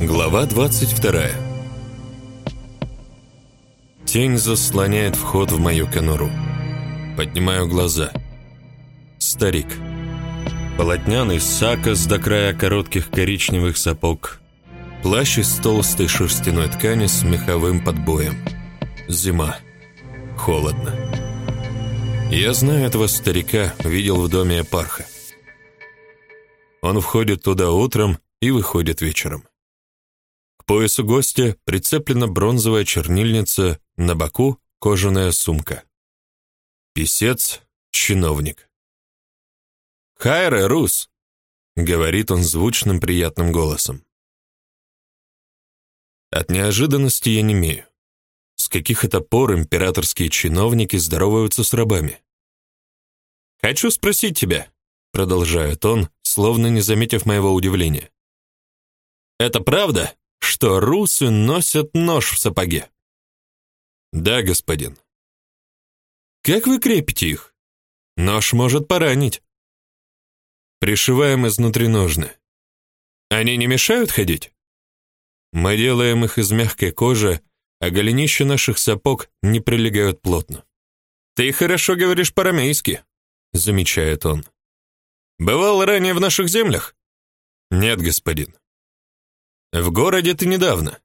Глава 22. Тень заслоняет вход в мою конуру. Поднимаю глаза. Старик. Полотняный сакос до края коротких коричневых сапог. Плащ из толстой шерстяной ткани с меховым подбоем. Зима. Холодно. Я знаю этого старика, видел в доме Эпарха. Он входит туда утром и выходит вечером. Поясу гостя прицеплена бронзовая чернильница, на боку кожаная сумка. Писец, чиновник. «Хайре, Рус!» — говорит он звучным приятным голосом. От неожиданности я не имею. С каких это пор императорские чиновники здороваются с рабами? «Хочу спросить тебя», — продолжает он, словно не заметив моего удивления. «Это правда, что русы носят нож в сапоге. Да, господин. Как вы крепите их? Нож может поранить. Пришиваем изнутри ножны. Они не мешают ходить? Мы делаем их из мягкой кожи, а голенища наших сапог не прилегают плотно. Ты хорошо говоришь по-рамейски, замечает он. Бывал ранее в наших землях? Нет, господин. В городе ты недавно.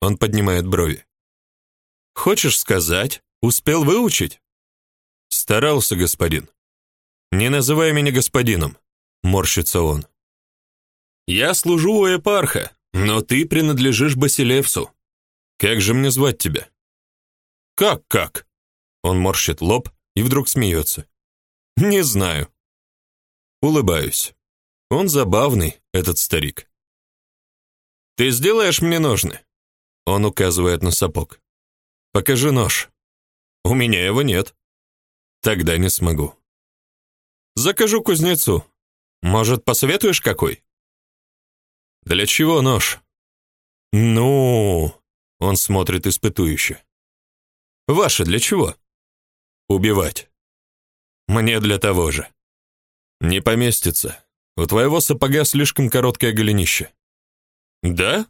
Он поднимает брови. Хочешь сказать, успел выучить? Старался, господин. Не называй меня господином, морщится он. Я служу у епарха, но ты принадлежишь Басилевсу. Как же мне звать тебя? Как, как? Он морщит лоб и вдруг смеется. Не знаю. Улыбаюсь. Он забавный, этот старик. Ты сделаешь мне ножны? Он указывает на сапог. Покажи нож. У меня его нет. Тогда не смогу. Закажу кузнецу. Может, посоветуешь какой? Для чего нож? Ну, он смотрит испытующе. Ваше для чего? Убивать. Мне для того же. Не поместится. У твоего сапога слишком короткое голенище. Да?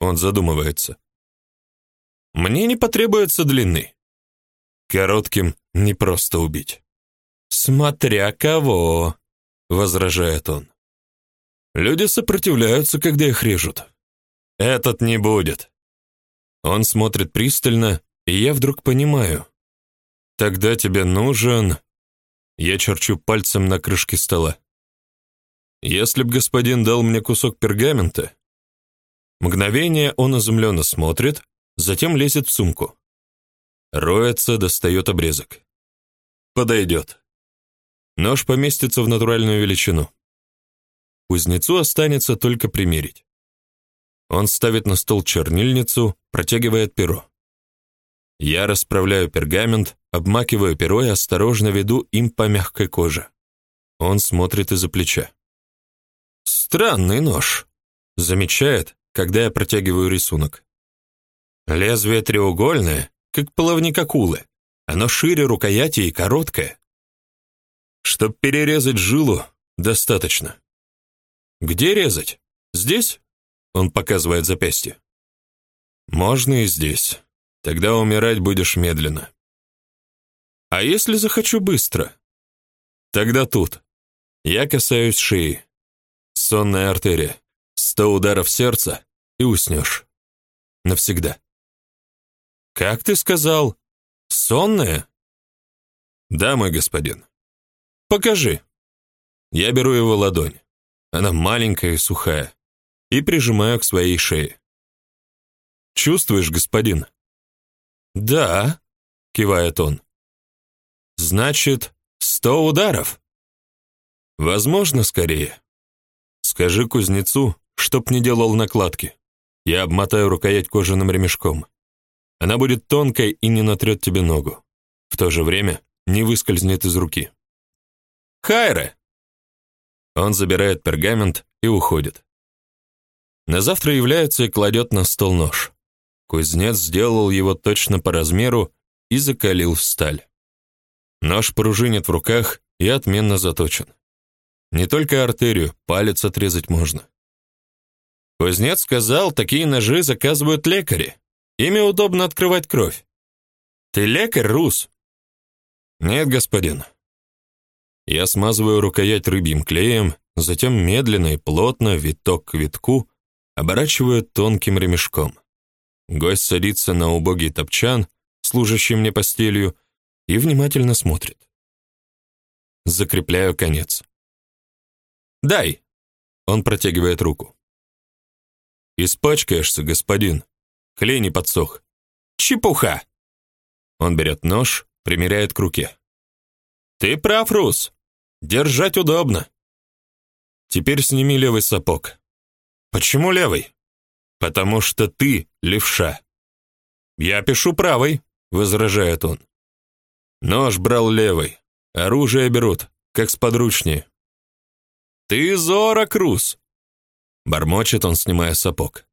Он задумывается. Мне не потребуется длины. Коротким не просто убить. Смотря кого, возражает он. Люди сопротивляются, когда их режут. Этот не будет. Он смотрит пристально, и я вдруг понимаю. Тогда тебе нужен Я черчу пальцем на крышке стола. Если б господин дал мне кусок пергамента, Мгновение он изумленно смотрит, затем лезет в сумку. Роется, достает обрезок. Подойдет. Нож поместится в натуральную величину. Кузнецу останется только примерить. Он ставит на стол чернильницу, протягивает перо. Я расправляю пергамент, обмакиваю перо и осторожно веду им по мягкой коже. Он смотрит из-за плеча. Странный нож. Замечает, когда я протягиваю рисунок. Лезвие треугольное, как половник акулы. Оно шире рукояти и короткое. Чтоб перерезать жилу, достаточно. Где резать? Здесь? Он показывает запястье. Можно и здесь. Тогда умирать будешь медленно. А если захочу быстро? Тогда тут. Я касаюсь шеи. Сонная артерия. Сто ударов сердца, и уснешь. Навсегда. Как ты сказал? Сонная? Да, мой господин. Покажи. Я беру его ладонь. Она маленькая и сухая, и прижимаю к своей шее. Чувствуешь, господин? Да, кивает он. Значит, сто ударов. Возможно, скорее. Скажи кузнецу, чтоб не делал накладки. Я обмотаю рукоять кожаным ремешком. Она будет тонкой и не натрет тебе ногу. В то же время не выскользнет из руки. Хайре! Он забирает пергамент и уходит. На завтра является и кладет на стол нож. Кузнец сделал его точно по размеру и закалил в сталь. Нож пружинит в руках и отменно заточен. Не только артерию, палец отрезать можно. Кузнец сказал, такие ножи заказывают лекари. Ими удобно открывать кровь. Ты лекарь, Рус? Нет, господин. Я смазываю рукоять рыбьим клеем, затем медленно и плотно, виток к витку, оборачиваю тонким ремешком. Гость садится на убогий топчан, служащий мне постелью, и внимательно смотрит. Закрепляю конец. «Дай!» Он протягивает руку. «Испачкаешься, господин. Клей не подсох». «Чепуха!» Он берет нож, примеряет к руке. «Ты прав, Рус. Держать удобно. Теперь сними левый сапог». «Почему левый?» «Потому что ты левша». «Я пишу правой», — возражает он. Нож брал левый. Оружие берут, как сподручнее. «Ты зорок, Рус!» Бормочет он, снимая сапог.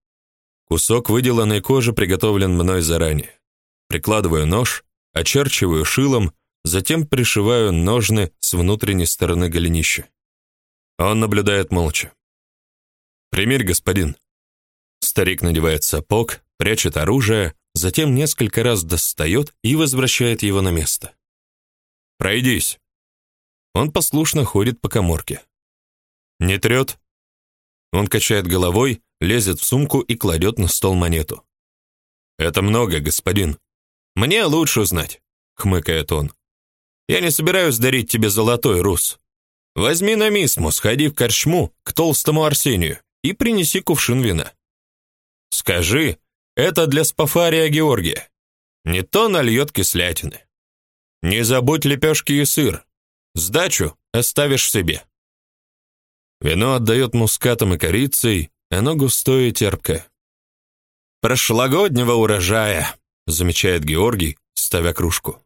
Кусок выделанной кожи приготовлен мной заранее. Прикладываю нож, очерчиваю шилом, затем пришиваю ножны с внутренней стороны голенища. Он наблюдает молча. «Примерь, господин». Старик надевает сапог, прячет оружие, затем несколько раз достает и возвращает его на место. Пройдись. Он послушно ходит по каморке. Не трет. Он качает головой, лезет в сумку и кладет на стол монету. Это много, господин. Мне лучше узнать, хмыкает он. Я не собираюсь дарить тебе золотой рус. Возьми на мисму, сходи в корчму к толстому Арсению и принеси кувшин вина. Скажи, это для Спафария Георгия. Не то нальет кислятины. Не забудь лепешки и сыр. Сдачу оставишь себе. Вино отдает мускатом и корицей, оно густое и терпкое. Прошлогоднего урожая, замечает Георгий, ставя кружку.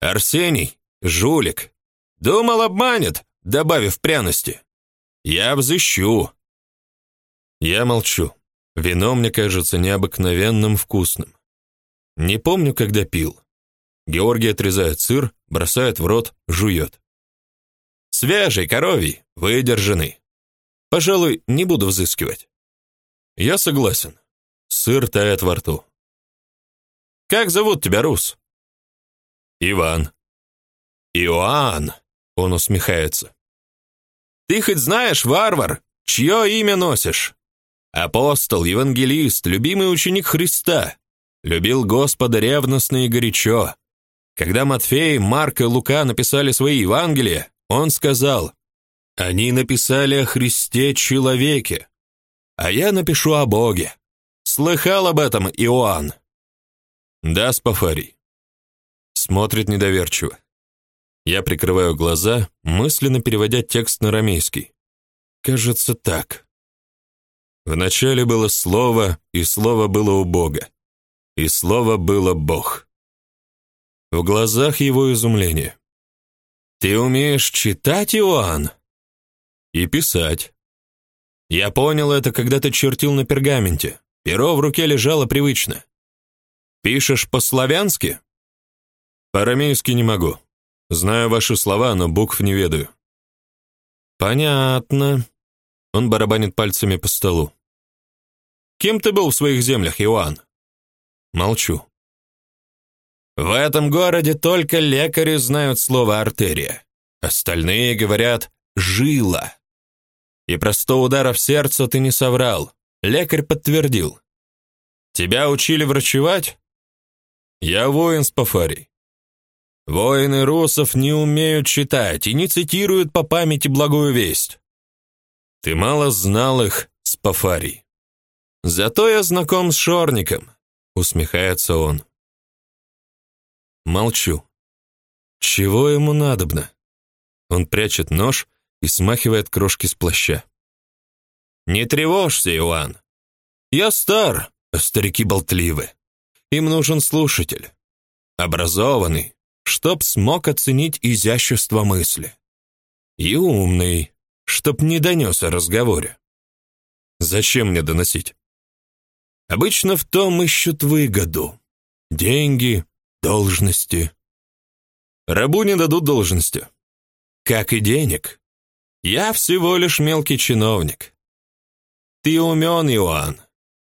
Арсений, жулик, думал обманет, добавив пряности. Я взыщу. Я молчу. Вино мне кажется необыкновенным вкусным. Не помню, когда пил. Георгий отрезает сыр, бросает в рот, жует. Свежий, коровий, выдержанный. Пожалуй, не буду взыскивать. Я согласен. Сыр тает во рту. Как зовут тебя, Рус? Иван. Иоанн, он усмехается. Ты хоть знаешь, варвар, чье имя носишь? Апостол, евангелист, любимый ученик Христа. Любил Господа ревностно и горячо. Когда Матфей, Марк и Лука написали свои Евангелия, он сказал: "Они написали о Христе человеке, а я напишу о Боге". Слыхал об этом Иоанн? Да, Спафарий. Смотрит недоверчиво. Я прикрываю глаза, мысленно переводя текст на арамейский. Кажется, так. Вначале было слово, и слово было у Бога. И слово было Бог. В глазах его изумление. Ты умеешь читать, Иоанн? И писать. Я понял это, когда ты чертил на пергаменте. Перо в руке лежало привычно. Пишешь по-славянски? По-арамейски не могу. Знаю ваши слова, но букв не ведаю. Понятно. Он барабанит пальцами по столу. Кем ты был в своих землях, Иоанн? Молчу. В этом городе только лекари знают слово артерия. Остальные говорят жила. И про сто ударов сердца ты не соврал. Лекарь подтвердил. Тебя учили врачевать? Я воин с Пафарий. Воины русов не умеют читать и не цитируют по памяти благую весть. Ты мало знал их, Спафарий. Зато я знаком с Шорником, усмехается он. Молчу. Чего ему надобно? Он прячет нож и смахивает крошки с плаща. Не тревожься, Иоанн. Я стар, а старики болтливы. Им нужен слушатель, образованный, чтоб смог оценить изящество мысли. И умный, чтоб не донес о разговоре. Зачем мне доносить? Обычно в том ищут выгоду. Деньги, Должности. Рабу не дадут должности. Как и денег. Я всего лишь мелкий чиновник. Ты умен, Иоанн.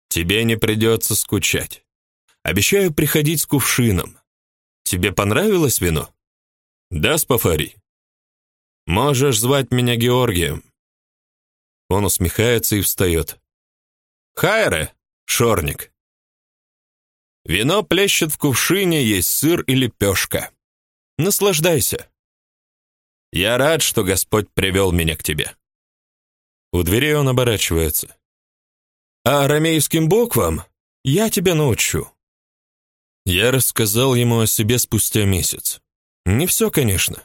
Тебе не придется скучать. Обещаю приходить с кувшином. Тебе понравилось вино? Да, Спафарий. Можешь звать меня Георгием. Он усмехается и встает. Хайре, шорник. Вино плещет в кувшине, есть сыр и лепешка. Наслаждайся. Я рад, что Господь привел меня к тебе. У двери он оборачивается. А арамейским буквам я тебя научу. Я рассказал ему о себе спустя месяц. Не все, конечно.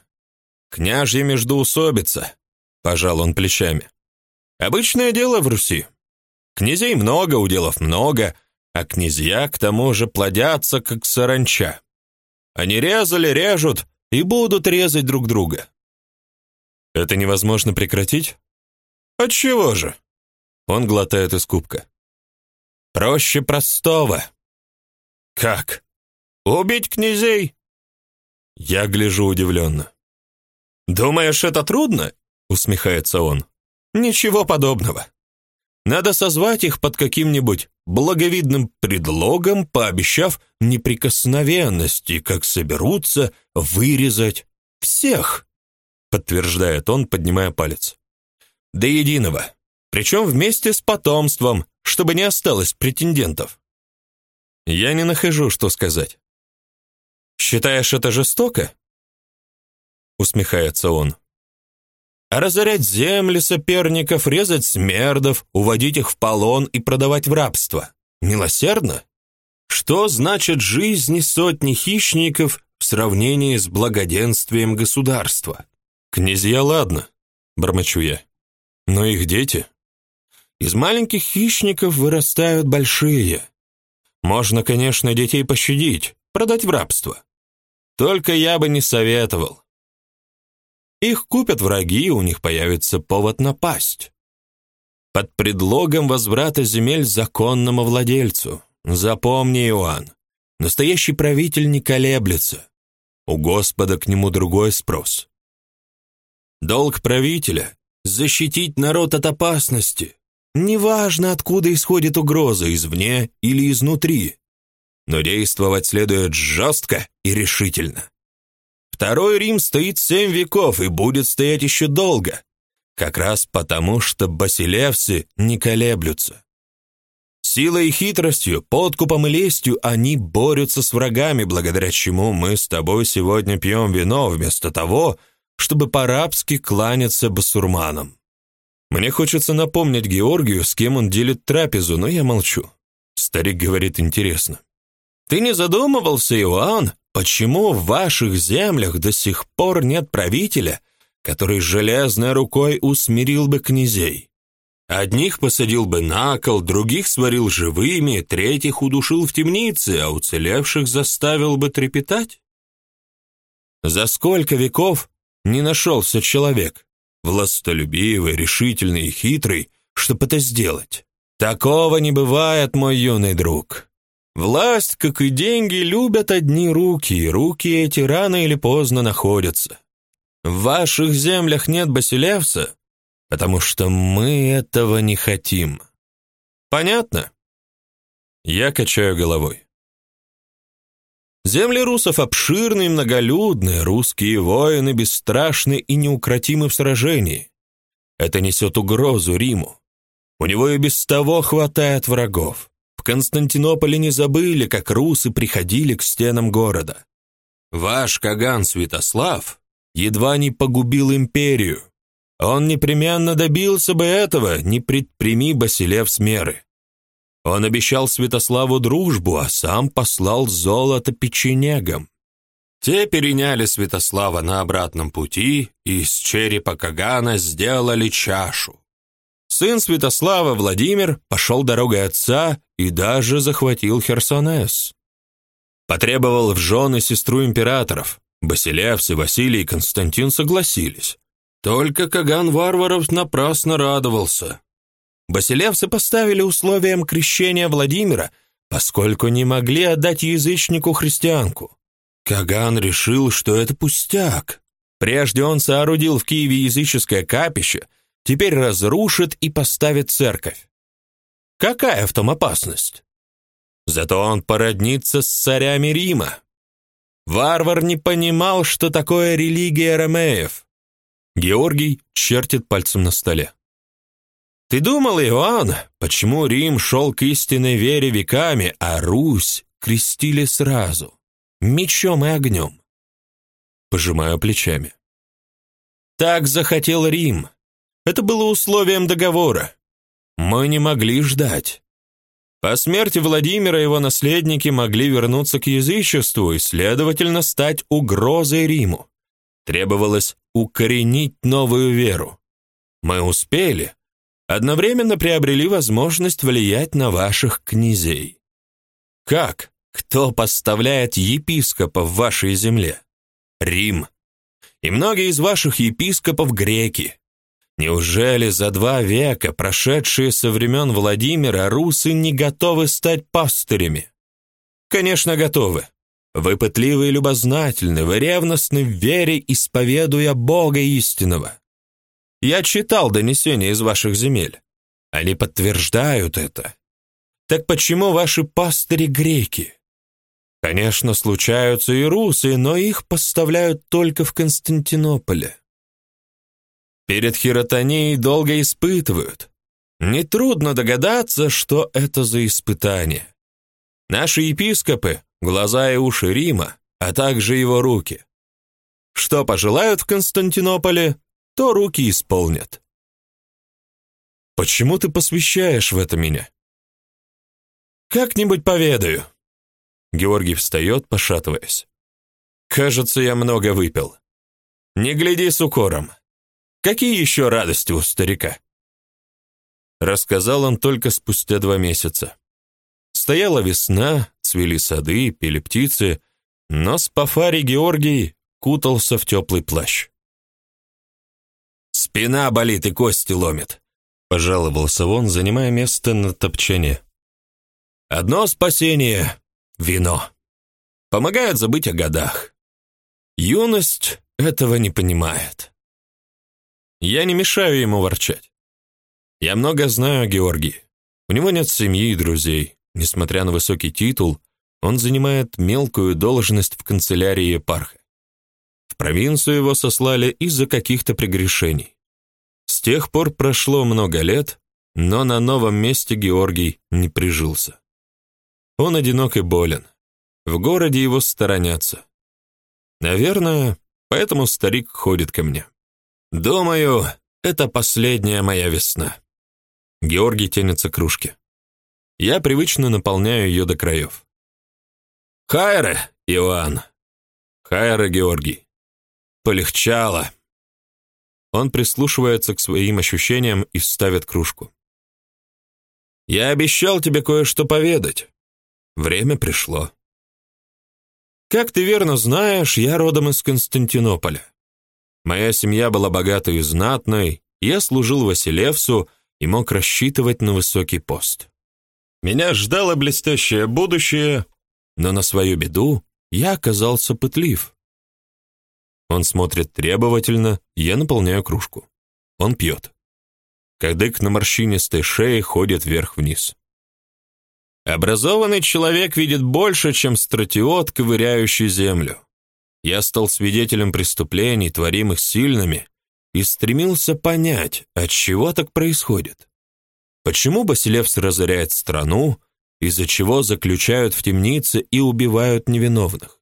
Княжья междоусобица, пожал он плечами. Обычное дело в Руси. Князей много, уделов много, а князья к тому же плодятся, как саранча. Они резали, режут и будут резать друг друга. Это невозможно прекратить? Отчего же? Он глотает из кубка. Проще простого. Как? Убить князей? Я гляжу удивленно. Думаешь, это трудно? усмехается он. Ничего подобного. Надо созвать их под каким-нибудь благовидным предлогом, пообещав неприкосновенности, как соберутся вырезать всех, подтверждает он, поднимая палец. До единого. Причем вместе с потомством, чтобы не осталось претендентов. Я не нахожу, что сказать. Считаешь это жестоко? Усмехается он. А разорять земли соперников, резать смердов, уводить их в полон и продавать в рабство. Милосердно? Что значит жизни сотни хищников в сравнении с благоденствием государства? Князья ладно, бормочу я. Но их дети? Из маленьких хищников вырастают большие. Можно, конечно, детей пощадить, продать в рабство. Только я бы не советовал. Их купят враги, у них появится повод напасть. Под предлогом возврата земель законному владельцу. Запомни, Иоанн, настоящий правитель не колеблется. У Господа к нему другой спрос. Долг правителя защитить народ от опасности. Неважно, откуда исходит угроза, извне или изнутри. Но действовать следует жестко и решительно. Второй Рим стоит семь веков и будет стоять еще долго, как раз потому, что басилевсы не колеблются. Силой и хитростью, подкупом и лестью они борются с врагами, благодаря чему мы с тобой сегодня пьем вино вместо того, чтобы по-рабски кланяться басурманам. Мне хочется напомнить Георгию, с кем он делит трапезу, но я молчу. Старик говорит интересно. Ты не задумывался, Иоанн, почему в ваших землях до сих пор нет правителя, который железной рукой усмирил бы князей? Одних посадил бы на кол, других сварил живыми, третьих удушил в темнице, а уцелевших заставил бы трепетать? За сколько веков не нашелся человек, властолюбивый, решительный и хитрый, чтобы это сделать. Такого не бывает, мой юный друг. Власть, как и деньги, любят одни руки, и руки эти рано или поздно находятся. В ваших землях нет басилевса, потому что мы этого не хотим. Понятно? Я качаю головой. Земли русов обширны и многолюдны, русские воины бесстрашны и неукротимы в сражении. Это несет угрозу Риму. У него и без того хватает врагов. В Константинополе не забыли, как русы приходили к стенам города. Ваш Каган Святослав едва не погубил империю. Он непременно добился бы этого, не предприми Басилев с меры. Он обещал Святославу дружбу, а сам послал золото печенегам. Те переняли Святослава на обратном пути и из черепа Кагана сделали чашу. Сын Святослава, Владимир, пошел дорогой отца и даже захватил Херсонес. Потребовал в жены сестру императоров. Басилевс и Василий и Константин согласились. Только Каган варваров напрасно радовался. Басилевсы поставили условием крещения Владимира, поскольку не могли отдать язычнику христианку. Каган решил, что это пустяк. Прежде он соорудил в Киеве языческое капище, теперь разрушит и поставит церковь. Какая в том опасность? Зато он породнится с царями Рима. Варвар не понимал, что такое религия ромеев. Георгий чертит пальцем на столе. Ты думал, Иоанн, почему Рим шел к истинной вере веками, а Русь крестили сразу, мечом и огнем? Пожимаю плечами. Так захотел Рим. Это было условием договора. Мы не могли ждать. По смерти Владимира его наследники могли вернуться к язычеству и, следовательно, стать угрозой Риму. Требовалось укоренить новую веру. Мы успели, одновременно приобрели возможность влиять на ваших князей. Как? Кто поставляет епископа в вашей земле? Рим. И многие из ваших епископов греки. Неужели за два века, прошедшие со времен Владимира, русы не готовы стать пастырями? Конечно, готовы. Вы пытливы и любознательны, вы ревностны в вере, исповедуя Бога истинного. Я читал донесения из ваших земель. Они подтверждают это. Так почему ваши пастыри греки? Конечно, случаются и русы, но их поставляют только в Константинополе. Перед хиротонией долго испытывают. Нетрудно догадаться, что это за испытание. Наши епископы — глаза и уши Рима, а также его руки. Что пожелают в Константинополе, то руки исполнят. Почему ты посвящаешь в это меня? Как-нибудь поведаю. Георгий встает, пошатываясь. Кажется, я много выпил. Не гляди с укором. Какие еще радости у старика? Рассказал он только спустя два месяца. Стояла весна, цвели сады, пели птицы, но Спафарий Георгий кутался в теплый плащ. «Спина болит и кости ломит», — пожаловался он, занимая место на топчине. «Одно спасение — вино. Помогает забыть о годах. Юность этого не понимает». Я не мешаю ему ворчать. Я много знаю о Георгии. У него нет семьи и друзей. Несмотря на высокий титул, он занимает мелкую должность в канцелярии епарха. В провинцию его сослали из-за каких-то прегрешений. С тех пор прошло много лет, но на новом месте Георгий не прижился. Он одинок и болен. В городе его сторонятся. Наверное, поэтому старик ходит ко мне. Думаю, это последняя моя весна. Георгий тянется к кружке. Я привычно наполняю ее до краев. Хайре, Иоанн. Хайре, Георгий. Полегчало. Он прислушивается к своим ощущениям и ставит кружку. Я обещал тебе кое-что поведать. Время пришло. Как ты верно знаешь, я родом из Константинополя. Моя семья была богатой и знатной, я служил Василевсу и мог рассчитывать на высокий пост. Меня ждало блестящее будущее, но на свою беду я оказался пытлив. Он смотрит требовательно, я наполняю кружку. Он пьет. Кадык на морщинистой шее ходит вверх-вниз. Образованный человек видит больше, чем стратиот, ковыряющий землю. Я стал свидетелем преступлений, творимых сильными, и стремился понять, от чего так происходит. Почему Басилевс разоряет страну, из-за чего заключают в темнице и убивают невиновных?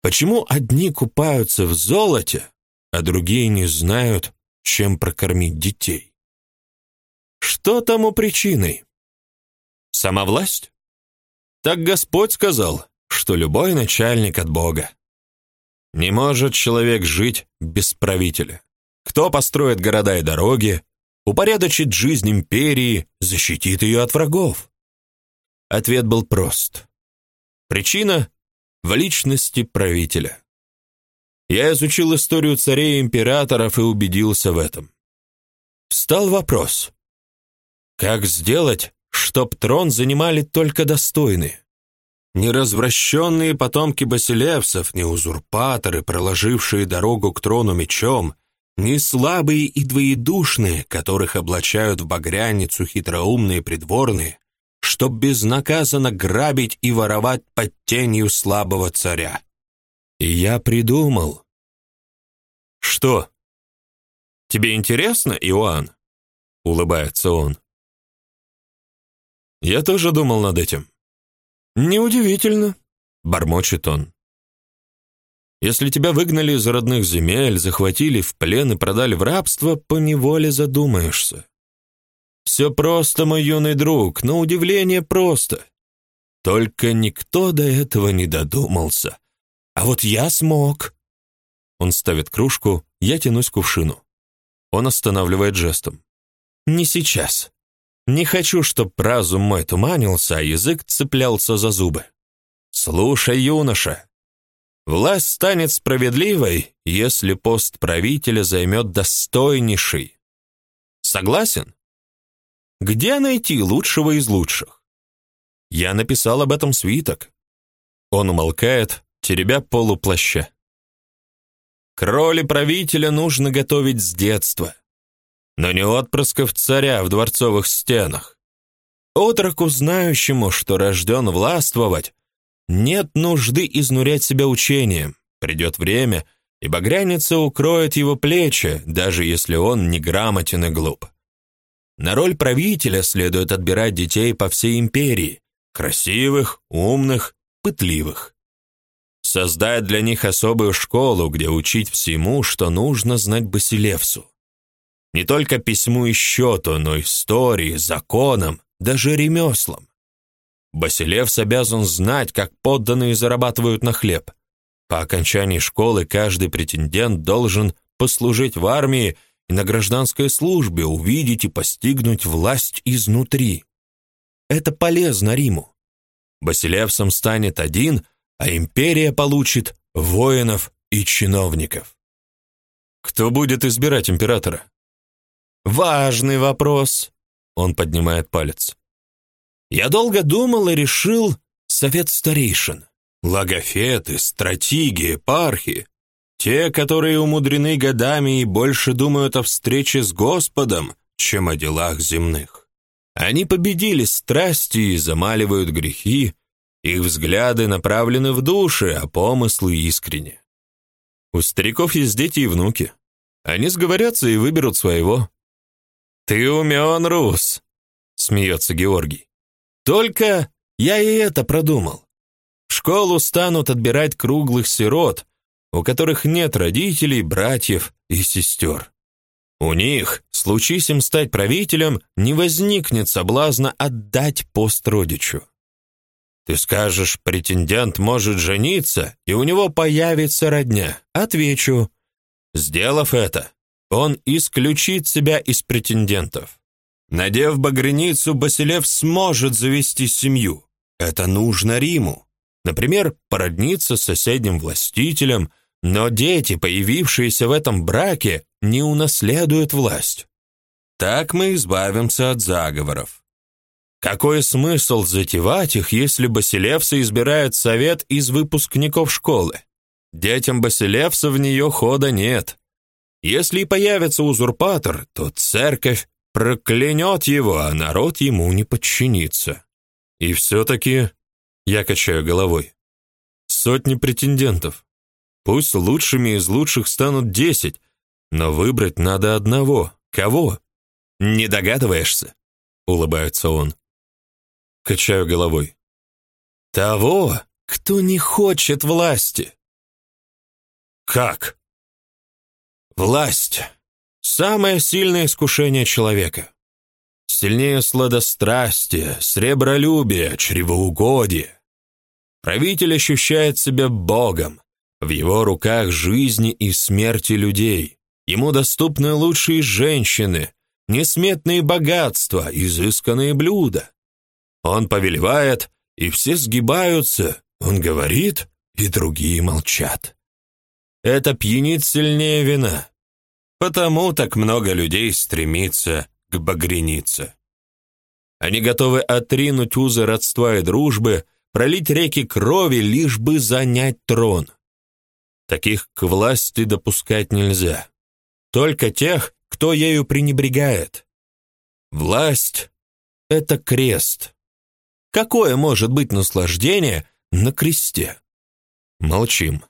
Почему одни купаются в золоте, а другие не знают, чем прокормить детей? Что тому причиной? Сама власть? Так Господь сказал, что любой начальник от Бога. Не может человек жить без правителя. Кто построит города и дороги, упорядочит жизнь империи, защитит ее от врагов? Ответ был прост. Причина в личности правителя. Я изучил историю царей и императоров и убедился в этом. Встал вопрос: как сделать, чтоб трон занимали только достойные? Не развращенные потомки басилевсов, не узурпаторы, проложившие дорогу к трону мечом, не слабые и двоедушные, которых облачают в багряницу хитроумные придворные, чтоб безнаказанно грабить и воровать под тенью слабого царя. И я придумал. Что? Тебе интересно, Иоанн? Улыбается он. Я тоже думал над этим. Неудивительно, бормочет он. Если тебя выгнали из родных земель, захватили в плен и продали в рабство, поневоле задумаешься. Все просто, мой юный друг, на удивление просто. Только никто до этого не додумался. А вот я смог. Он ставит кружку, я тянусь к кувшину. Он останавливает жестом. Не сейчас. Не хочу, чтоб разум мой туманился, а язык цеплялся за зубы. Слушай, юноша, Власть станет справедливой, если пост правителя займет достойнейший. Согласен? Где найти лучшего из лучших? Я написал об этом свиток. Он умолкает, теребя полуплаща. К роли правителя нужно готовить с детства, но не отпрысков царя в дворцовых стенах. Отроку, знающему, что рожден властвовать, нет нужды изнурять себя учением. Придет время, и багряница укроет его плечи, даже если он неграмотен и глуп. На роль правителя следует отбирать детей по всей империи, красивых, умных, пытливых. Создать для них особую школу, где учить всему, что нужно знать Басилевсу. Не только письму и счету, но истории, законам, даже ремеслам. Басилевс обязан знать, как подданные зарабатывают на хлеб. По окончании школы каждый претендент должен послужить в армии и на гражданской службе, увидеть и постигнуть власть изнутри. Это полезно Риму. Басилевсом станет один, а империя получит воинов и чиновников. Кто будет избирать императора? Важный вопрос. Он поднимает палец. Я долго думал и решил совет старейшин. Логофеты, стратеги, епархи, те, которые умудрены годами и больше думают о встрече с Господом, чем о делах земных. Они победили страсти и замаливают грехи, их взгляды направлены в души, а помыслы искренне. У стариков есть дети и внуки. Они сговорятся и выберут своего. «Ты умен, Рус!» — смеется Георгий. Только я и это продумал. В школу станут отбирать круглых сирот, у которых нет родителей, братьев и сестер. У них, случись им стать правителем, не возникнет соблазна отдать пост родичу. Ты скажешь, претендент может жениться, и у него появится родня. Отвечу, сделав это, он исключит себя из претендентов. Надев багряницу, Басилев сможет завести семью. Это нужно Риму. Например, породниться с соседним властителем, но дети, появившиеся в этом браке, не унаследуют власть. Так мы избавимся от заговоров. Какой смысл затевать их, если Басилевса избирает совет из выпускников школы? Детям Басилевса в нее хода нет. Если и появится узурпатор, то церковь проклянет его, а народ ему не подчинится. И все-таки, я качаю головой, сотни претендентов. Пусть лучшими из лучших станут десять, но выбрать надо одного. Кого? Не догадываешься? Улыбается он. Качаю головой. Того, кто не хочет власти. Как? Власть Самое сильное искушение человека. Сильнее сладострастия, сребролюбия, чревоугодия. Правитель ощущает себя богом. В его руках жизни и смерти людей. Ему доступны лучшие женщины, несметные богатства, изысканные блюда. Он повелевает, и все сгибаются. Он говорит, и другие молчат. Это пьянит сильнее вина. Потому так много людей стремится к багрянице. Они готовы отринуть узы родства и дружбы, пролить реки крови, лишь бы занять трон. Таких к власти допускать нельзя. только тех, кто ею пренебрегает. Власть — это крест. Какое может быть наслаждение на кресте? Молчим.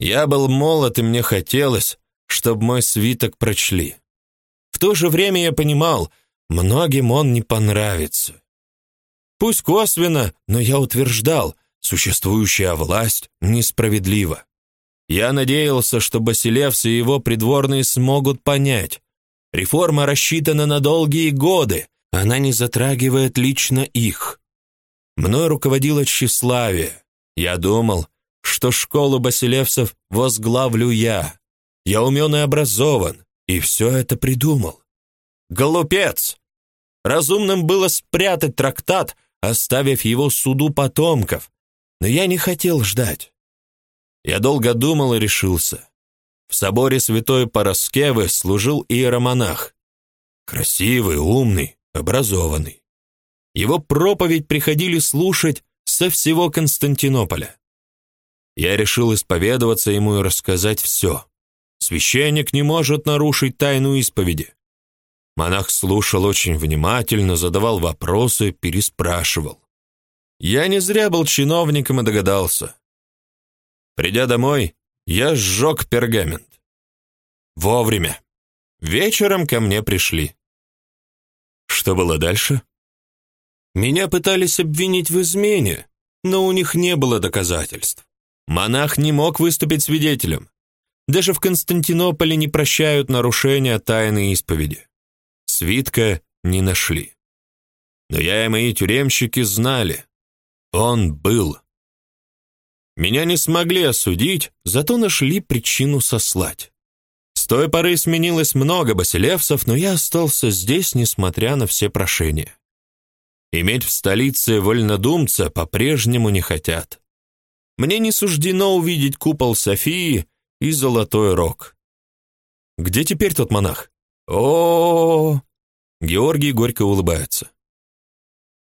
Я был молод, и мне хотелось, чтобы мой свиток прочли. В то же время я понимал, многим он не понравится. Пусть косвенно, но я утверждал, существующая власть несправедлива. Я надеялся, что Басилевс и его придворные смогут понять. Реформа рассчитана на долгие годы, она не затрагивает лично их. Мной руководило тщеславие. Я думал, что школу басилевцев возглавлю я. Я умен и образован, и все это придумал. Глупец! Разумным было спрятать трактат, оставив его суду потомков, но я не хотел ждать. Я долго думал и решился. В соборе святой Параскевы служил иеромонах. Красивый, умный, образованный. Его проповедь приходили слушать со всего Константинополя. Я решил исповедоваться ему и рассказать все. Священник не может нарушить тайну исповеди. Монах слушал очень внимательно, задавал вопросы, переспрашивал. Я не зря был чиновником и догадался. Придя домой, я сжег пергамент. Вовремя. Вечером ко мне пришли. Что было дальше? Меня пытались обвинить в измене, но у них не было доказательств. Монах не мог выступить свидетелем. Даже в Константинополе не прощают нарушения тайны исповеди. Свитка не нашли. Но я и мои тюремщики знали. Он был. Меня не смогли осудить, зато нашли причину сослать. С той поры сменилось много басилевцев, но я остался здесь, несмотря на все прошения. Иметь в столице вольнодумца по-прежнему не хотят. Мне не суждено увидеть купол Софии и золотой рог. Где теперь тот монах? О, -о, -о, -о Георгий горько улыбается.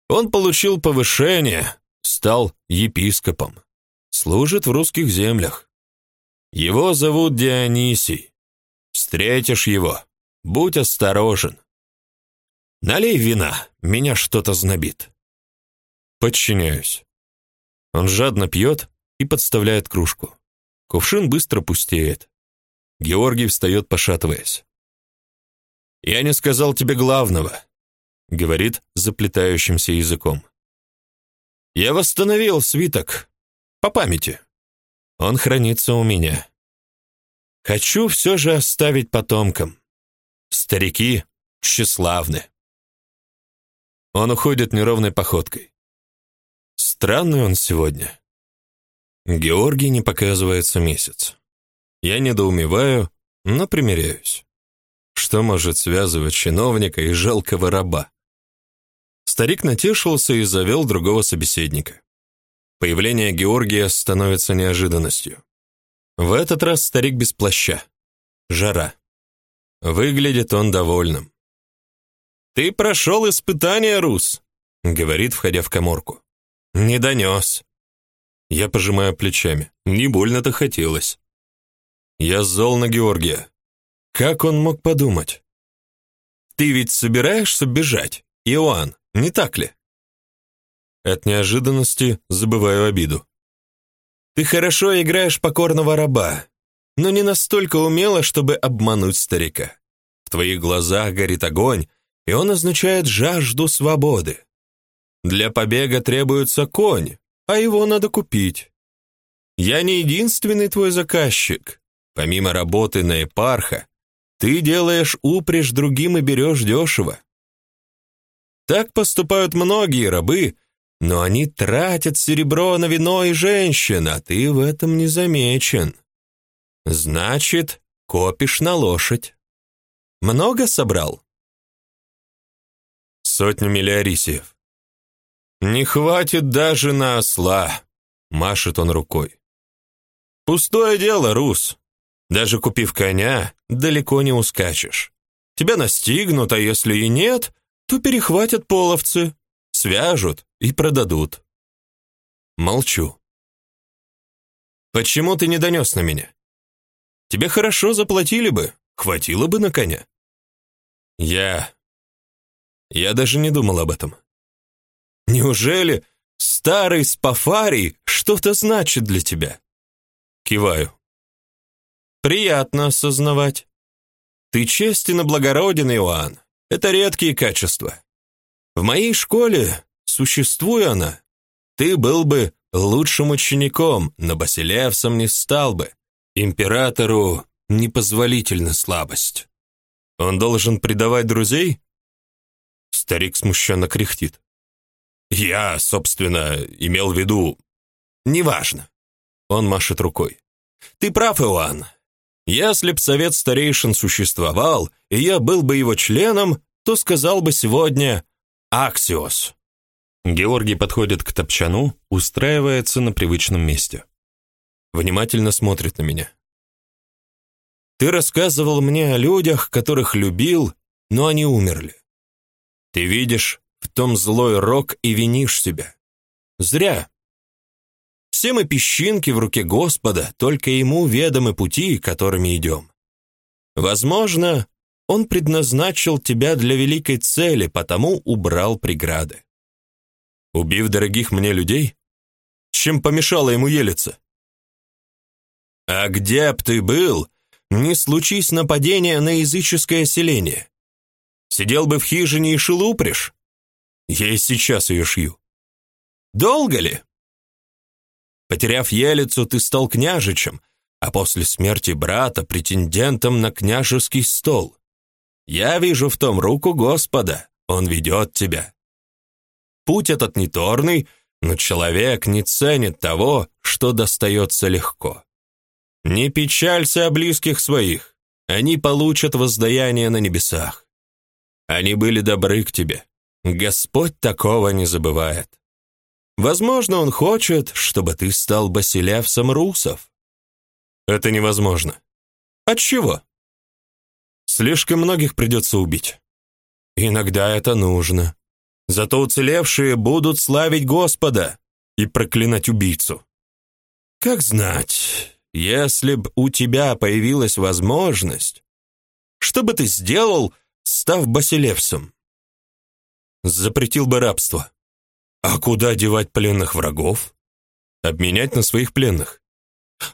Он получил повышение, стал епископом. Служит в русских землях. Его зовут Дионисий. Встретишь его, будь осторожен. Налей вина, меня что-то знобит. Подчиняюсь. Он жадно пьет, и подставляет кружку. Кувшин быстро пустеет. Георгий встает, пошатываясь. «Я не сказал тебе главного», — говорит заплетающимся языком. «Я восстановил свиток. По памяти. Он хранится у меня. Хочу все же оставить потомкам. Старики тщеславны». Он уходит неровной походкой. Странный он сегодня. Георгий не показывается месяц. Я недоумеваю, но примиряюсь. Что может связывать чиновника и жалкого раба? Старик натешился и завел другого собеседника. Появление Георгия становится неожиданностью. В этот раз старик без плаща. Жара. Выглядит он довольным. «Ты прошел испытание, Рус», — говорит, входя в коморку. «Не донес. Я пожимаю плечами. Не больно-то хотелось. Я зол на Георгия. Как он мог подумать? Ты ведь собираешься бежать, Иоанн, не так ли? От неожиданности забываю обиду. Ты хорошо играешь покорного раба, но не настолько умело, чтобы обмануть старика. В твоих глазах горит огонь, и он означает жажду свободы. Для побега требуется конь, а его надо купить. Я не единственный твой заказчик. Помимо работы на епарха, ты делаешь упряжь другим и берешь дешево. Так поступают многие рабы, но они тратят серебро на вино и женщин, а ты в этом не замечен. Значит, копишь на лошадь. Много собрал? Сотню миллиарисиев. «Не хватит даже на осла», — машет он рукой. «Пустое дело, Рус. Даже купив коня, далеко не ускачешь. Тебя настигнут, а если и нет, то перехватят половцы, свяжут и продадут». Молчу. «Почему ты не донес на меня?» Тебе хорошо заплатили бы, хватило бы на коня. Я... Я даже не думал об этом. Неужели старый Спафарий что-то значит для тебя? Киваю. Приятно осознавать. Ты честен и благороден, Иоанн. Это редкие качества. В моей школе, существуя она, ты был бы лучшим учеником, но Басилевсом не стал бы. Императору непозволительна слабость. Он должен предавать друзей? Старик смущенно кряхтит. Я, собственно, имел в виду... Неважно. Он машет рукой. Ты прав, Иоанн. Если б совет старейшин существовал, и я был бы его членом, то сказал бы сегодня «Аксиос». Георгий подходит к топчану, устраивается на привычном месте. Внимательно смотрит на меня. Ты рассказывал мне о людях, которых любил, но они умерли. Ты видишь в том злой рок и винишь себя. Зря. Все мы песчинки в руке Господа, только ему ведомы пути, которыми идем. Возможно, он предназначил тебя для великой цели, потому убрал преграды. Убив дорогих мне людей? Чем помешало ему елиться? А где б ты был, не случись нападение на языческое селение? Сидел бы в хижине и шил упряжь? Я и сейчас ее шью. Долго ли? Потеряв Елицу, ты стал княжичем, а после смерти брата претендентом на княжеский стол. Я вижу в том руку Господа, Он ведет тебя. Путь этот не торный, но человек не ценит того, что достается легко. Не печалься о близких своих, они получат воздаяние на небесах. Они были добры к тебе. Господь такого не забывает. Возможно, он хочет, чтобы ты стал басилевсом русов. Это невозможно. От чего? Слишком многих придется убить. Иногда это нужно. Зато уцелевшие будут славить Господа и проклинать убийцу. Как знать, если б у тебя появилась возможность, что бы ты сделал, став басилевсом? Запретил бы рабство. А куда девать пленных врагов? Обменять на своих пленных.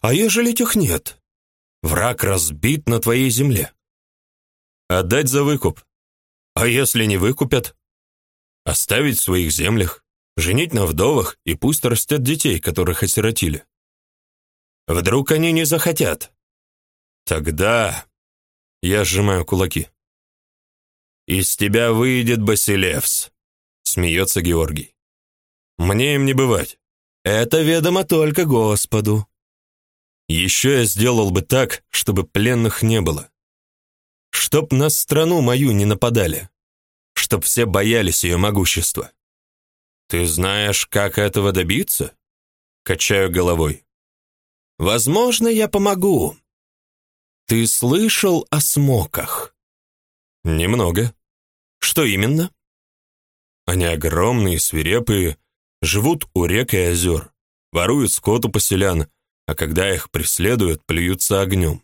А ежели тех нет? Враг разбит на твоей земле. Отдать за выкуп. А если не выкупят? Оставить в своих землях, женить на вдовах и пусть растят детей, которых осиротили. Вдруг они не захотят? Тогда я сжимаю кулаки. Из тебя выйдет Басилевс, смеется Георгий. Мне им не бывать. Это ведомо только Господу. Еще я сделал бы так, чтобы пленных не было. Чтоб на страну мою не нападали. Чтоб все боялись ее могущества. Ты знаешь, как этого добиться? Качаю головой. Возможно, я помогу. Ты слышал о смоках? Немного. Что именно? Они огромные, свирепые, Живут у рек и озер, воруют скот у поселян, а когда их преследуют, плюются огнем.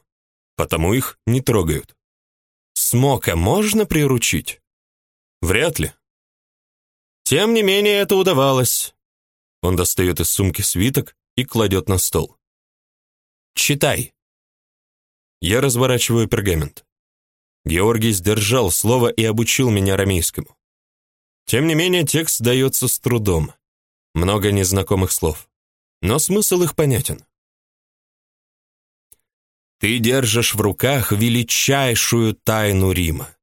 Потому их не трогают. Смока можно приручить? Вряд ли. Тем не менее, это удавалось. Он достает из сумки свиток и кладет на стол. Читай. Я разворачиваю пергамент. Георгий сдержал слово и обучил меня арамейскому. Тем не менее, текст дается с трудом много незнакомых слов, но смысл их понятен. Ты держишь в руках величайшую тайну Рима,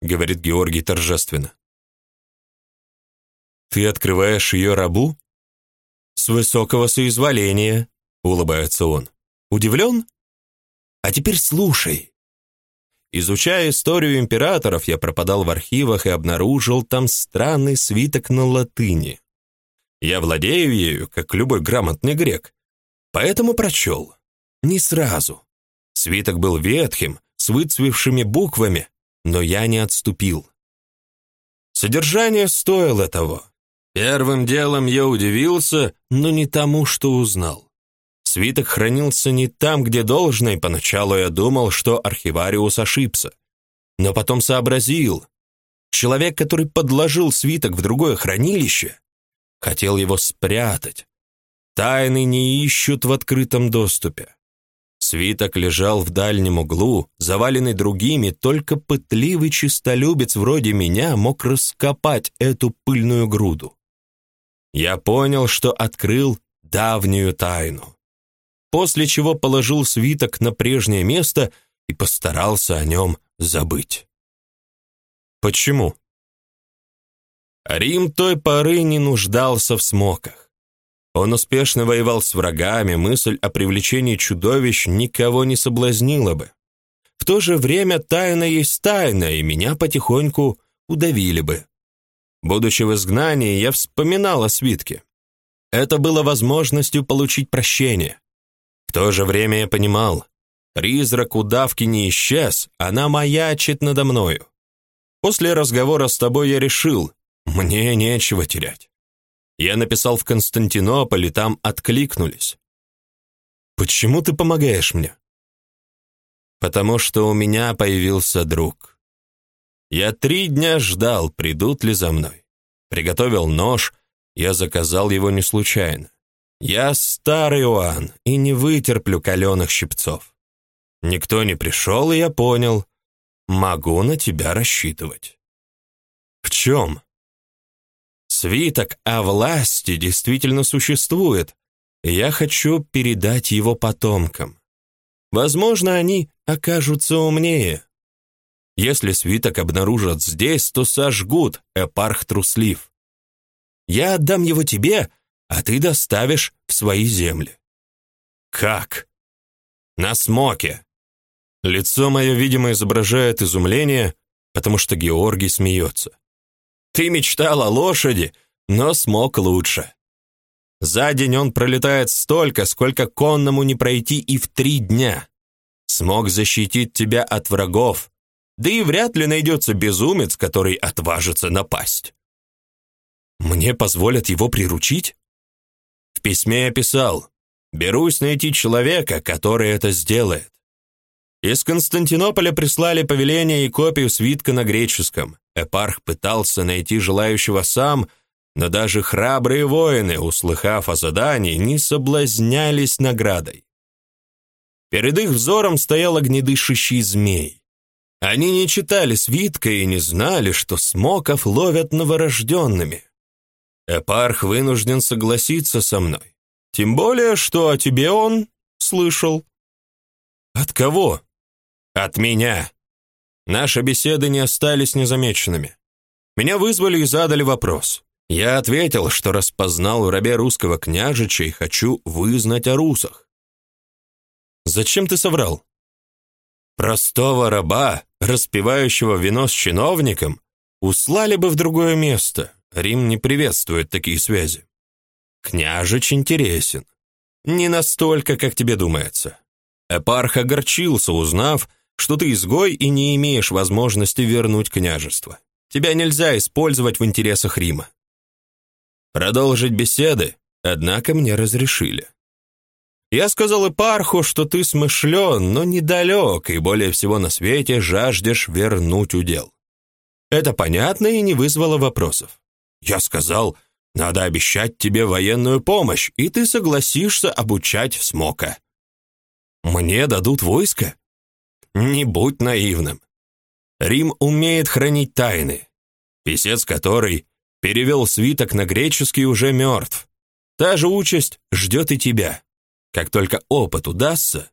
говорит Георгий торжественно. Ты открываешь ее рабу? С высокого соизволения, улыбается он. Удивлен? А теперь слушай. Изучая историю императоров, я пропадал в архивах и обнаружил там странный свиток на латыни. Я владею ею, как любой грамотный грек. Поэтому прочел. Не сразу. Свиток был ветхим, с выцвевшими буквами, но я не отступил. Содержание стоило того. Первым делом я удивился, но не тому, что узнал. Свиток хранился не там, где должно, и поначалу я думал, что архивариус ошибся. Но потом сообразил. Человек, который подложил свиток в другое хранилище, хотел его спрятать. Тайны не ищут в открытом доступе. Свиток лежал в дальнем углу, заваленный другими, только пытливый чистолюбец вроде меня мог раскопать эту пыльную груду. Я понял, что открыл давнюю тайну. После чего положил свиток на прежнее место и постарался о нем забыть. Почему? Рим той поры не нуждался в смоках. Он успешно воевал с врагами, мысль о привлечении чудовищ никого не соблазнила бы. В то же время тайна есть тайна, и меня потихоньку удавили бы. Будучи в изгнании, я вспоминал о свитке. Это было возможностью получить прощение. В то же время я понимал, призрак удавки не исчез, она маячит надо мною. После разговора с тобой я решил, мне нечего терять. Я написал в Константинополь, и там откликнулись. Почему ты помогаешь мне? Потому что у меня появился друг. Я три дня ждал, придут ли за мной. Приготовил нож, я заказал его не случайно. Я старый Иоанн и не вытерплю каленых щипцов. Никто не пришел, и я понял, могу на тебя рассчитывать. В чем? Свиток о власти действительно существует, я хочу передать его потомкам. Возможно, они окажутся умнее. Если свиток обнаружат здесь, то сожгут, эпарх труслив. Я отдам его тебе, а ты доставишь в свои земли. Как? На смоке. Лицо мое, видимо, изображает изумление, потому что Георгий смеется. Ты мечтал о лошади, но смог лучше. За день он пролетает столько, сколько конному не пройти и в три дня. Смог защитить тебя от врагов, да и вряд ли найдется безумец, который отважится напасть. Мне позволят его приручить? В письме я писал: "Берусь найти человека, который это сделает". Из Константинополя прислали повеление и копию свитка на греческом. Эпарх пытался найти желающего сам, но даже храбрые воины, услыхав о задании, не соблазнялись наградой. Перед их взором стоял огнедышащий змей. Они не читали свитка и не знали, что смоков ловят новорожденными. Эпарх вынужден согласиться со мной. Тем более, что о тебе он слышал. От кого? От меня. Наши беседы не остались незамеченными. Меня вызвали и задали вопрос. Я ответил, что распознал в рабе русского княжича и хочу вызнать о русах. Зачем ты соврал? Простого раба, распивающего вино с чиновником, услали бы в другое место. Рим не приветствует такие связи. Княжич интересен. Не настолько, как тебе думается. Эпарх огорчился, узнав, что ты изгой и не имеешь возможности вернуть княжество. Тебя нельзя использовать в интересах Рима. Продолжить беседы, однако мне разрешили. Я сказал Эпарху, что ты смышлен, но недалек и более всего на свете жаждешь вернуть удел. Это понятно и не вызвало вопросов. Я сказал, надо обещать тебе военную помощь, и ты согласишься обучать Смока. Мне дадут войско? Не будь наивным. Рим умеет хранить тайны. Писец который перевел свиток на греческий уже мертв. Та же участь ждет и тебя. Как только опыт удастся,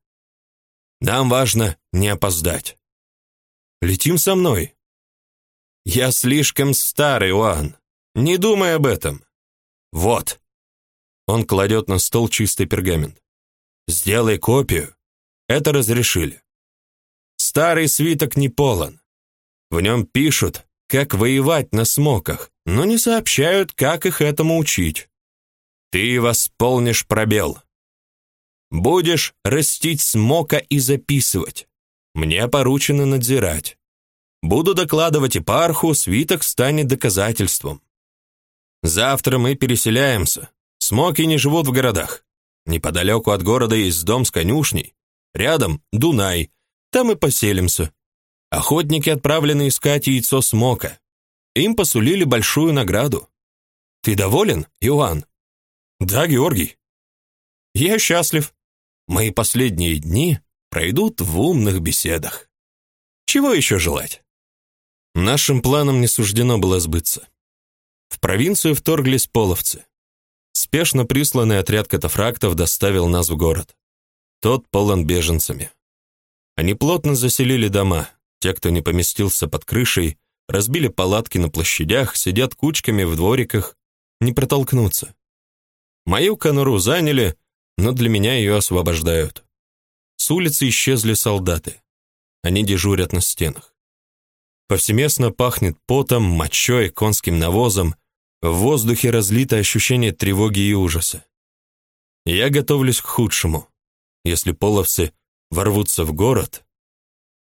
нам важно не опоздать. Летим со мной. Я слишком старый, Уан. Не думай об этом. Вот. Он кладет на стол чистый пергамент. Сделай копию. Это разрешили. Старый свиток не полон. В нем пишут, как воевать на смоках, но не сообщают, как их этому учить. Ты восполнишь пробел. Будешь растить смока и записывать. Мне поручено надзирать. Буду докладывать епарху, свиток станет доказательством. Завтра мы переселяемся. Смоки не живут в городах. Неподалеку от города есть дом с конюшней. Рядом Дунай. Там и поселимся. Охотники отправлены искать яйцо смока. Им посулили большую награду. Ты доволен, Иоанн? Да, Георгий. Я счастлив. Мои последние дни пройдут в умных беседах. Чего еще желать? Нашим планам не суждено было сбыться. В провинцию вторглись половцы. Спешно присланный отряд катафрактов доставил нас в город. Тот полон беженцами. Они плотно заселили дома. Те, кто не поместился под крышей, разбили палатки на площадях, сидят кучками в двориках, не протолкнуться. Мою конуру заняли, но для меня ее освобождают. С улицы исчезли солдаты. Они дежурят на стенах. Повсеместно пахнет потом, мочой, конским навозом. В воздухе разлито ощущение тревоги и ужаса. Я готовлюсь к худшему. Если половцы ворвутся в город,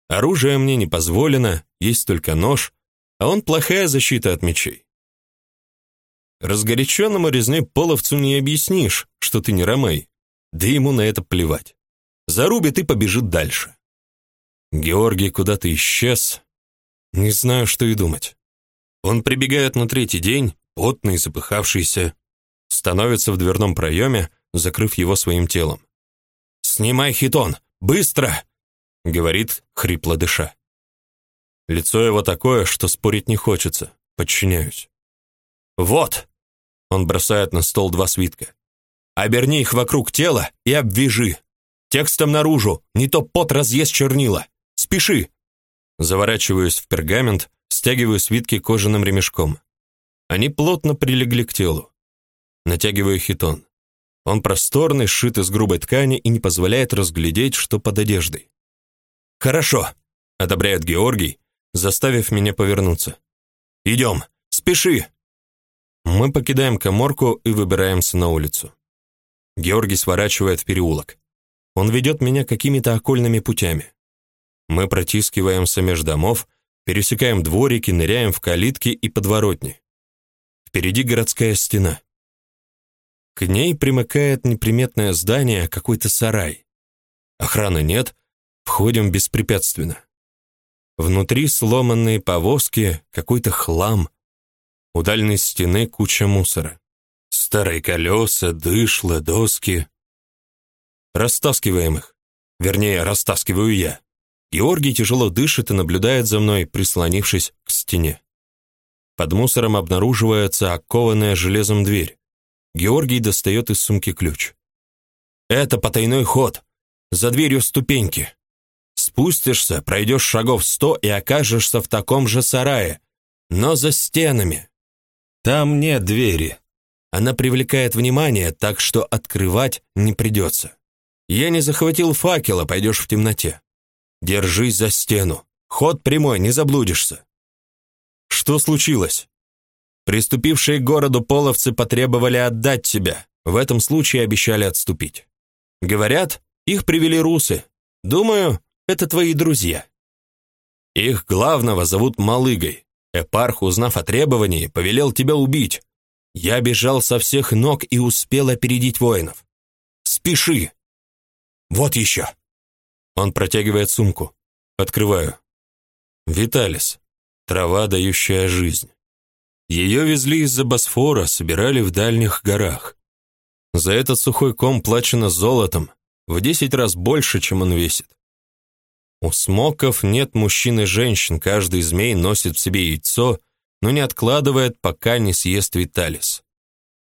оружие мне не позволено, есть только нож, а он плохая защита от мечей. Разгоряченному резны половцу не объяснишь, что ты не ромей, да ему на это плевать. Зарубит и побежит дальше. Георгий куда-то исчез. Не знаю, что и думать. Он прибегает на третий день, потный, запыхавшийся, становится в дверном проеме, закрыв его своим телом. «Снимай хитон! Быстро!» — говорит, хрипло дыша. Лицо его такое, что спорить не хочется. Подчиняюсь. «Вот!» — он бросает на стол два свитка. «Оберни их вокруг тела и обвяжи. Текстом наружу, не то пот разъест чернила. Спеши!» Заворачиваюсь в пергамент, стягиваю свитки кожаным ремешком. Они плотно прилегли к телу. Натягиваю хитон. Он просторный, сшит из грубой ткани и не позволяет разглядеть, что под одеждой. «Хорошо», — одобряет Георгий, заставив меня повернуться. «Идем, спеши!» Мы покидаем каморку и выбираемся на улицу. Георгий сворачивает в переулок. Он ведет меня какими-то окольными путями. Мы протискиваемся между домов, пересекаем дворики, ныряем в калитки и подворотни. Впереди городская стена. К ней примыкает неприметное здание, какой-то сарай. Охраны нет, входим беспрепятственно. Внутри сломанные повозки, какой-то хлам. У дальней стены куча мусора. Старые колеса, дышла, доски. Растаскиваем их. Вернее, растаскиваю я. Георгий тяжело дышит и наблюдает за мной, прислонившись к стене. Под мусором обнаруживается окованная железом дверь. Георгий достает из сумки ключ. Это потайной ход. За дверью ступеньки. Спустишься, пройдешь шагов сто и окажешься в таком же сарае, но за стенами. Там нет двери. Она привлекает внимание, так что открывать не придется. Я не захватил факела, пойдешь в темноте. Держись за стену. Ход прямой, не заблудишься. Что случилось? Приступившие к городу половцы потребовали отдать тебя. В этом случае обещали отступить. Говорят, их привели русы. Думаю, это твои друзья. Их главного зовут Малыгой. Эпарх, узнав о требовании, повелел тебя убить. Я бежал со всех ног и успел опередить воинов. Спеши. Вот еще. Он протягивает сумку. Открываю. Виталис. Трава, дающая жизнь. Ее везли из-за Босфора, собирали в дальних горах. За этот сухой ком плачено золотом, в десять раз больше, чем он весит. У смоков нет мужчин и женщин, каждый змей носит в себе яйцо, но не откладывает, пока не съест Виталис.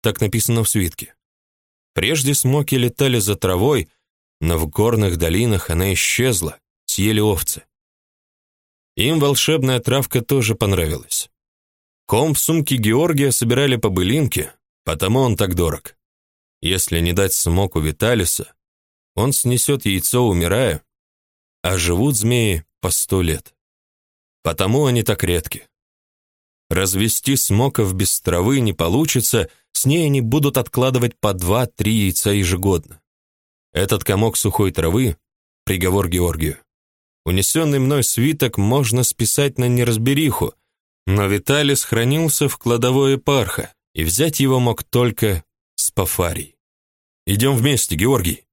Так написано в свитке. Прежде смоки летали за травой, но в горных долинах она исчезла, съели овцы. Им волшебная травка тоже понравилась. Ком в сумке Георгия собирали по былинке, потому он так дорог. Если не дать смоку Виталиса, он снесет яйцо, умирая, а живут змеи по сто лет. Потому они так редки. Развести смоков без травы не получится, с ней они будут откладывать по два-три яйца ежегодно. Этот комок сухой травы — приговор Георгию. Унесенный мной свиток можно списать на неразбериху, но Виталис хранился в кладовой Парха, и взять его мог только Спафарий. Идем вместе, Георгий.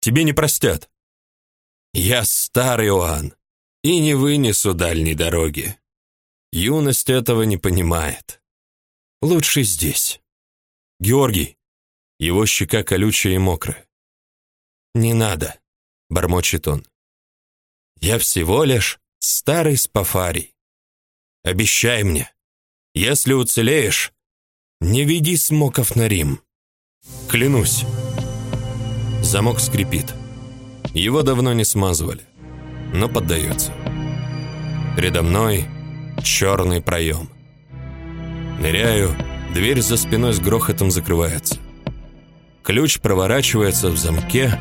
Тебе не простят. Я стар, Иоанн, и не вынесу дальней дороги. Юность этого не понимает. Лучше здесь. Георгий. Его щека колючая и мокрая. Не надо, бормочет он. Я всего лишь старый спафарий. Обещай мне, если уцелеешь, не веди смоков на Рим. Клянусь. Замок скрипит. Его давно не смазывали, но поддается. Передо мной черный проем. Ныряю, дверь за спиной с грохотом закрывается. Ключ проворачивается в замке.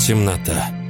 Темнота.